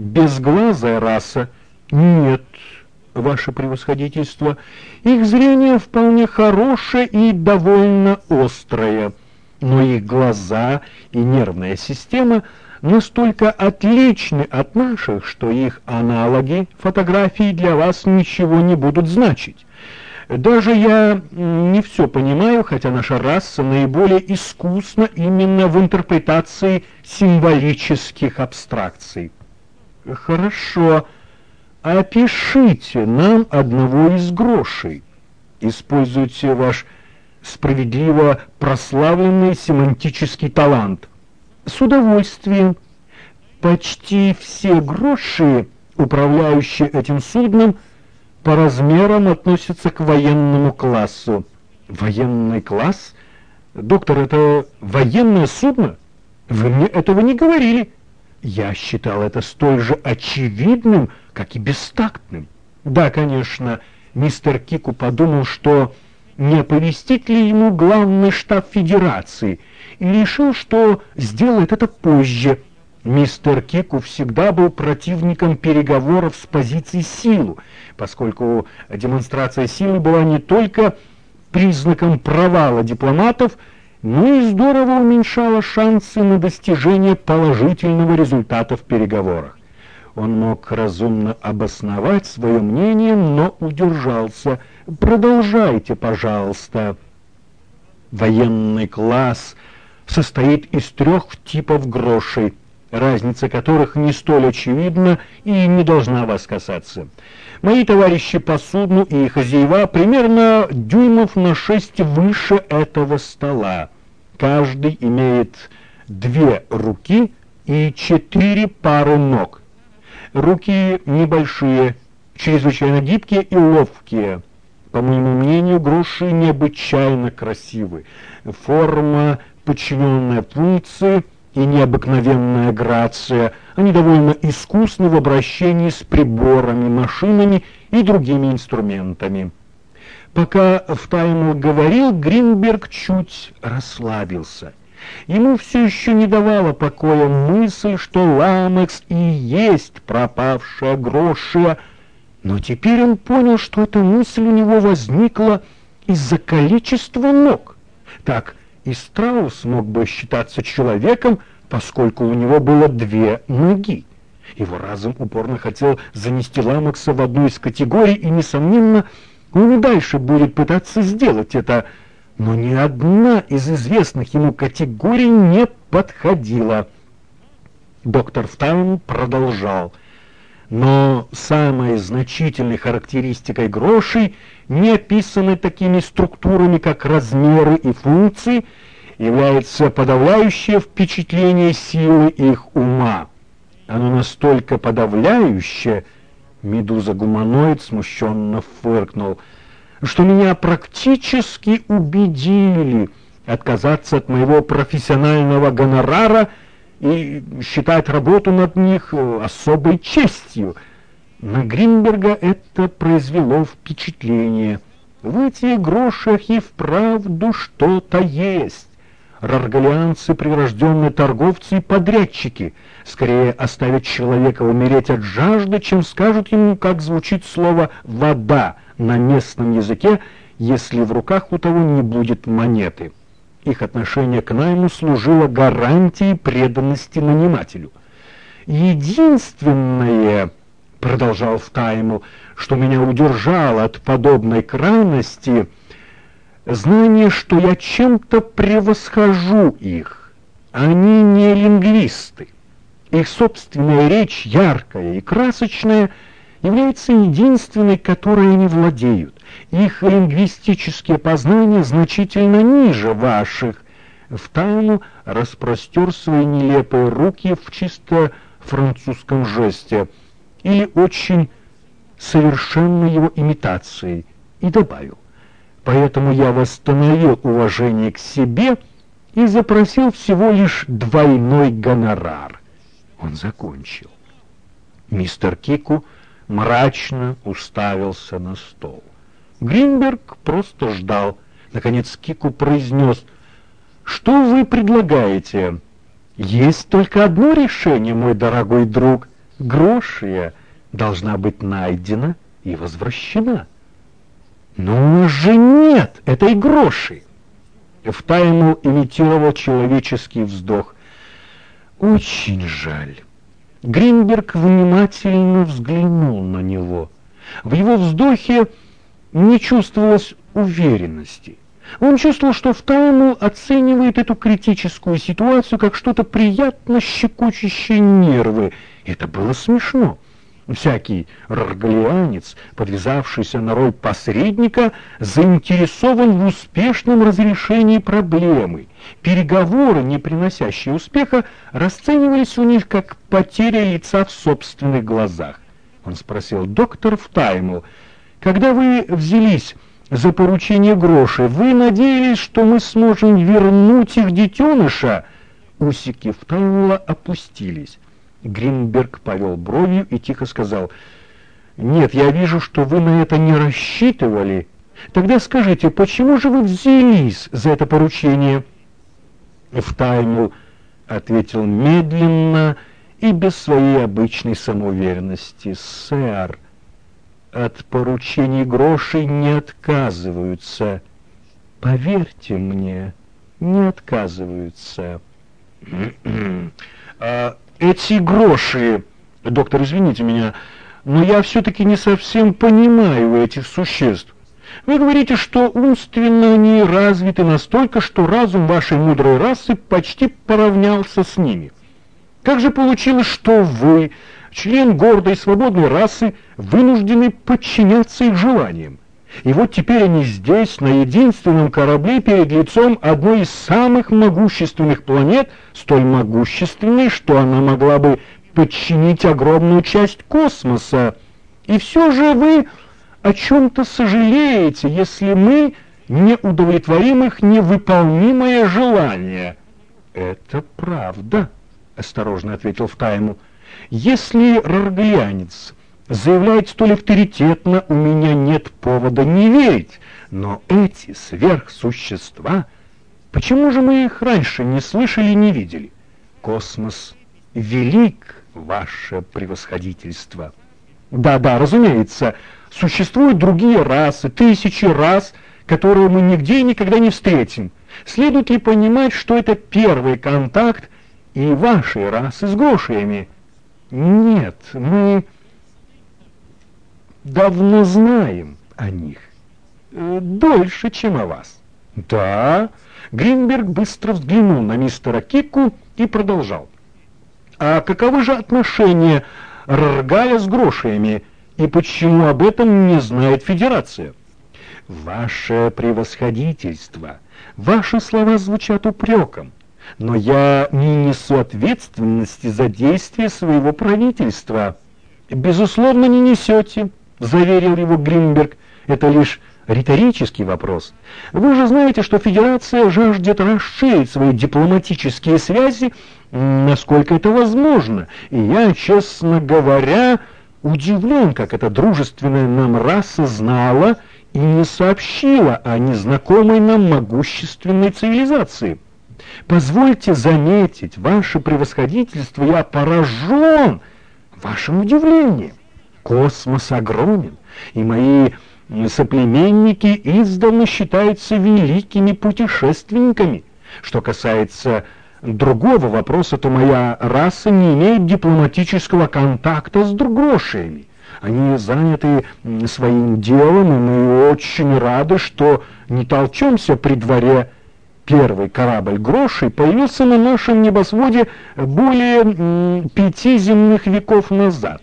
безглазая раса. Нет, ваше превосходительство, их зрение вполне хорошее и довольно острое, но их глаза и нервная система настолько отличны от наших, что их аналоги фотографии для вас ничего не будут значить. Даже я не все понимаю, хотя наша раса наиболее искусна именно в интерпретации символических абстракций. Хорошо, опишите нам одного из грошей. Используйте ваш справедливо прославленный семантический талант. С удовольствием. Почти все гроши, управляющие этим судном, по размерам относятся к военному классу. Военный класс? Доктор, это военное судно? Вы мне этого не говорили. Я считал это столь же очевидным, как и бестактным. Да, конечно, мистер Кику подумал, что не оповестить ли ему главный штаб Федерации, и решил, что сделает это позже. Мистер Кику всегда был противником переговоров с позиции силы, поскольку демонстрация силы была не только признаком провала дипломатов, но и здорово уменьшала шансы на достижение положительного результата в переговорах. Он мог разумно обосновать свое мнение, но удержался. «Продолжайте, пожалуйста». Военный класс состоит из трех типов грошей, разница которых не столь очевидна и не должна вас касаться. Мои товарищи по судну и хозяева примерно дюймов на шесть выше этого стола. Каждый имеет две руки и четыре пары ног. Руки небольшие, чрезвычайно гибкие и ловкие. По моему мнению, груши необычайно красивы. Форма, подчиненная функции и необыкновенная грация. Они довольно искусны в обращении с приборами, машинами и другими инструментами. Пока Втаймл говорил, Гринберг чуть расслабился. Ему все еще не давала покоя мысль, что Ламекс и есть пропавшая грошия, но теперь он понял, что эта мысль у него возникла из-за количества ног. Так и Страус мог бы считаться человеком, поскольку у него было две ноги. Его разум упорно хотел занести Ламекса в одну из категорий, и, несомненно, он и дальше будет пытаться сделать это – но ни одна из известных ему категорий не подходила. Доктор Стаун продолжал. Но самой значительной характеристикой грошей, не описанной такими структурами, как размеры и функции, является подавляющее впечатление силы их ума. Оно настолько подавляющее, медуза-гуманоид смущенно фыркнул – что меня практически убедили отказаться от моего профессионального гонорара и считать работу над них э, особой честью. На Гринберга это произвело впечатление. В этих грошах и вправду что-то есть. Раргалианцы — прирожденные торговцы и подрядчики. Скорее оставят человека умереть от жажды, чем скажут ему, как звучит слово «вода», на местном языке, если в руках у того не будет монеты. Их отношение к найму служило гарантией преданности нанимателю. «Единственное, — продолжал Втаймл, — что меня удержало от подобной крайности, знание, что я чем-то превосхожу их. Они не лингвисты. Их собственная речь яркая и красочная — является единственной, которой они владеют. Их лингвистические познания значительно ниже ваших. В тайну распростер свои нелепые руки в чисто французском жесте или очень совершенной его имитацией и добавил. Поэтому я восстановил уважение к себе и запросил всего лишь двойной гонорар. Он закончил. Мистер Кику мрачно уставился на стол. Гринберг просто ждал. Наконец Кику произнес, «Что вы предлагаете?» «Есть только одно решение, мой дорогой друг. Грошия должна быть найдена и возвращена. Но у нас же нет этой гроши. Эфтайму имитировал человеческий вздох. Очень жаль. Гринберг внимательно взглянул на него. В его вздохе не чувствовалось уверенности. Он чувствовал, что Втайму оценивает эту критическую ситуацию как что-то приятно щекочущее нервы. Это было смешно. Всякий раргалианец, подвязавшийся на роль посредника, заинтересован в успешном разрешении проблемы. Переговоры, не приносящие успеха, расценивались у них как потеря лица в собственных глазах. Он спросил, доктор Втаймл, когда вы взялись за поручение гроши, вы надеялись, что мы сможем вернуть их детеныша? Усики Втаймла опустились. Гринберг повел бровью и тихо сказал, «Нет, я вижу, что вы на это не рассчитывали. Тогда скажите, почему же вы взялись за это поручение?» Втаймл ответил медленно и без своей обычной самоуверенности, «Сэр, от поручений грошей не отказываются. Поверьте мне, не отказываются». а эти гроши, доктор, извините меня, но я все-таки не совсем понимаю этих существ. Вы говорите, что умственно они развиты настолько, что разум вашей мудрой расы почти поравнялся с ними. Как же получилось, что вы, член гордой и свободной расы, вынуждены подчиняться их желаниям? И вот теперь они здесь, на единственном корабле, перед лицом одной из самых могущественных планет, столь могущественной, что она могла бы подчинить огромную часть космоса. И все же вы о чем-то сожалеете, если мы не удовлетворим их невыполнимое желание. Это правда, осторожно ответил Втайму. Если рарглианец заявляет столь авторитетно, у меня нет повода не верить. Но эти сверхсущества, почему же мы их раньше не слышали и не видели? Космос велик, ваше превосходительство. Да-да, разумеется, существуют другие расы, тысячи рас, которые мы нигде и никогда не встретим. Следует ли понимать, что это первый контакт и вашей расы с грошиями? Нет, мы давно знаем о них. Э, дольше, чем о вас. Да, Гринберг быстро взглянул на мистера Кику и продолжал. А каковы же отношения Раргая с грошиями, и почему об этом не знает Федерация? Ваше превосходительство, ваши слова звучат упреком, но я не несу ответственности за действия своего правительства. Безусловно, не несете, заверил его Гринберг, это лишь риторический вопрос. Вы же знаете, что Федерация жаждет расширить свои дипломатические связи, насколько это возможно. И я, честно говоря, удивлен, как эта дружественная нам раса знала и не сообщила о незнакомой нам могущественной цивилизации. Позвольте заметить, ваше превосходительство, я поражен вашим удивлением. Космос огромен, и мои соплеменники издавна считаются великими путешественниками. Что касается другого вопроса, то моя раса не имеет дипломатического контакта с другошиями. Они заняты своим делом, и мы очень рады, что не толчемся при дворе первый корабль грошей появился на нашем небосводе более пяти земных веков назад.